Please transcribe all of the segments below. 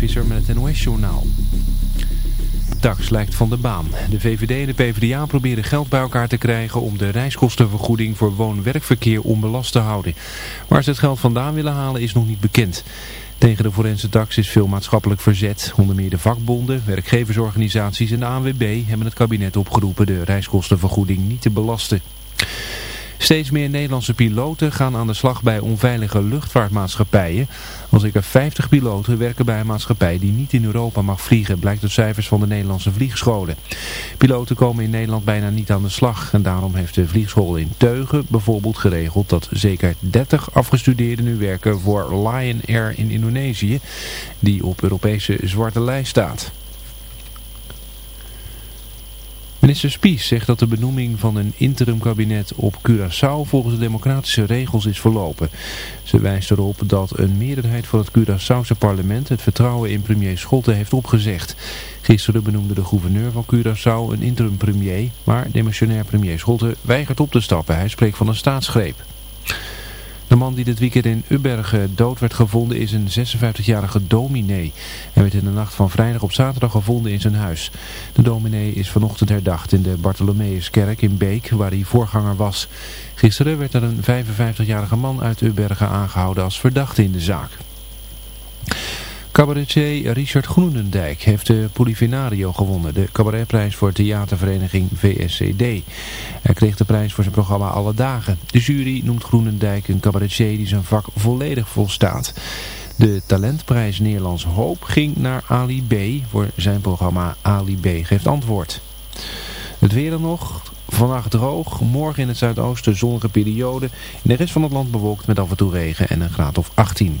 Visser met het NOS-journaal. Tax lijkt van de baan. De VVD en de PvdA proberen geld bij elkaar te krijgen om de reiskostenvergoeding voor woon-werkverkeer onbelast te houden. Waar ze het geld vandaan willen halen is nog niet bekend. Tegen de forense tax is veel maatschappelijk verzet. Onder meer de vakbonden, werkgeversorganisaties en de ANWB hebben het kabinet opgeroepen de reiskostenvergoeding niet te belasten. Steeds meer Nederlandse piloten gaan aan de slag bij onveilige luchtvaartmaatschappijen. Al zeker 50 piloten werken bij een maatschappij die niet in Europa mag vliegen, blijkt uit cijfers van de Nederlandse vliegscholen. Piloten komen in Nederland bijna niet aan de slag en daarom heeft de vliegschool in Teugen bijvoorbeeld geregeld dat zeker 30 afgestudeerden nu werken voor Lion Air in Indonesië, die op Europese zwarte lijst staat. Minister Spies zegt dat de benoeming van een interimkabinet op Curaçao volgens de democratische regels is verlopen. Ze wijst erop dat een meerderheid van het Curaçaose parlement het vertrouwen in premier Schotten heeft opgezegd. Gisteren benoemde de gouverneur van Curaçao een interim premier, maar demissionair premier Schotten weigert op te stappen. Hij spreekt van een staatsgreep. De man die dit weekend in Ubbergen dood werd gevonden is een 56-jarige dominee. Hij werd in de nacht van vrijdag op zaterdag gevonden in zijn huis. De dominee is vanochtend herdacht in de Bartholomeuskerk in Beek, waar hij voorganger was. Gisteren werd er een 55-jarige man uit Ubbergen aangehouden als verdachte in de zaak. Cabaretier Richard Groenendijk heeft de Polifinario gewonnen, de cabaretprijs voor theatervereniging VSCD. Hij kreeg de prijs voor zijn programma Alle Dagen. De jury noemt Groenendijk een cabaretier die zijn vak volledig volstaat. De talentprijs Nederlands Hoop ging naar Ali B. voor zijn programma Ali B. geeft antwoord. Het weer dan nog. Vandaag droog, morgen in het zuidoosten zonnige periode. In de rest van het land bewolkt met af en toe regen en een graad of 18.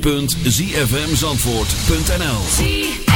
www.zfmzandvoort.nl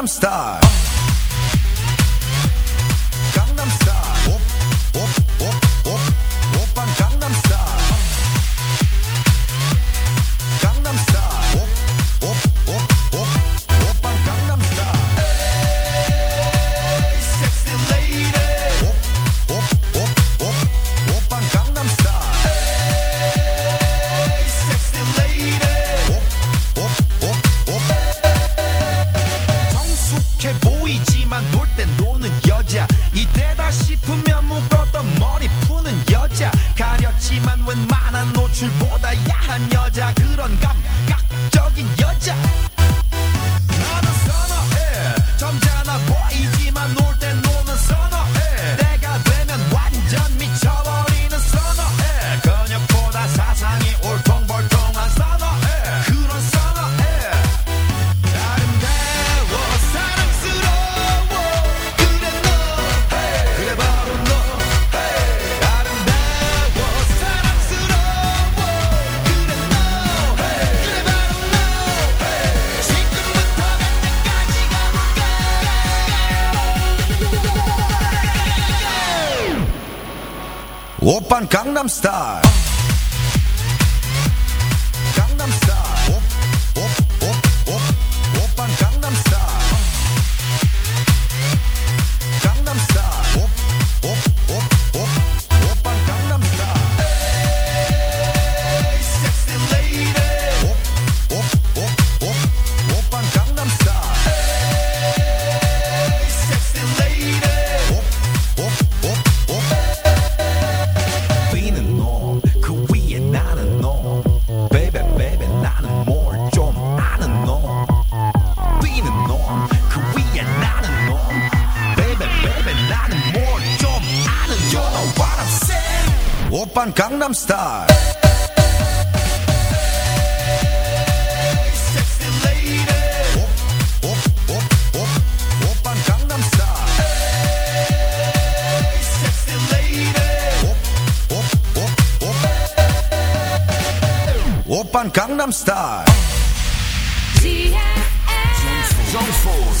Gangnam Style. van Gangnam Style. Zandvoort.